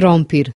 Krompir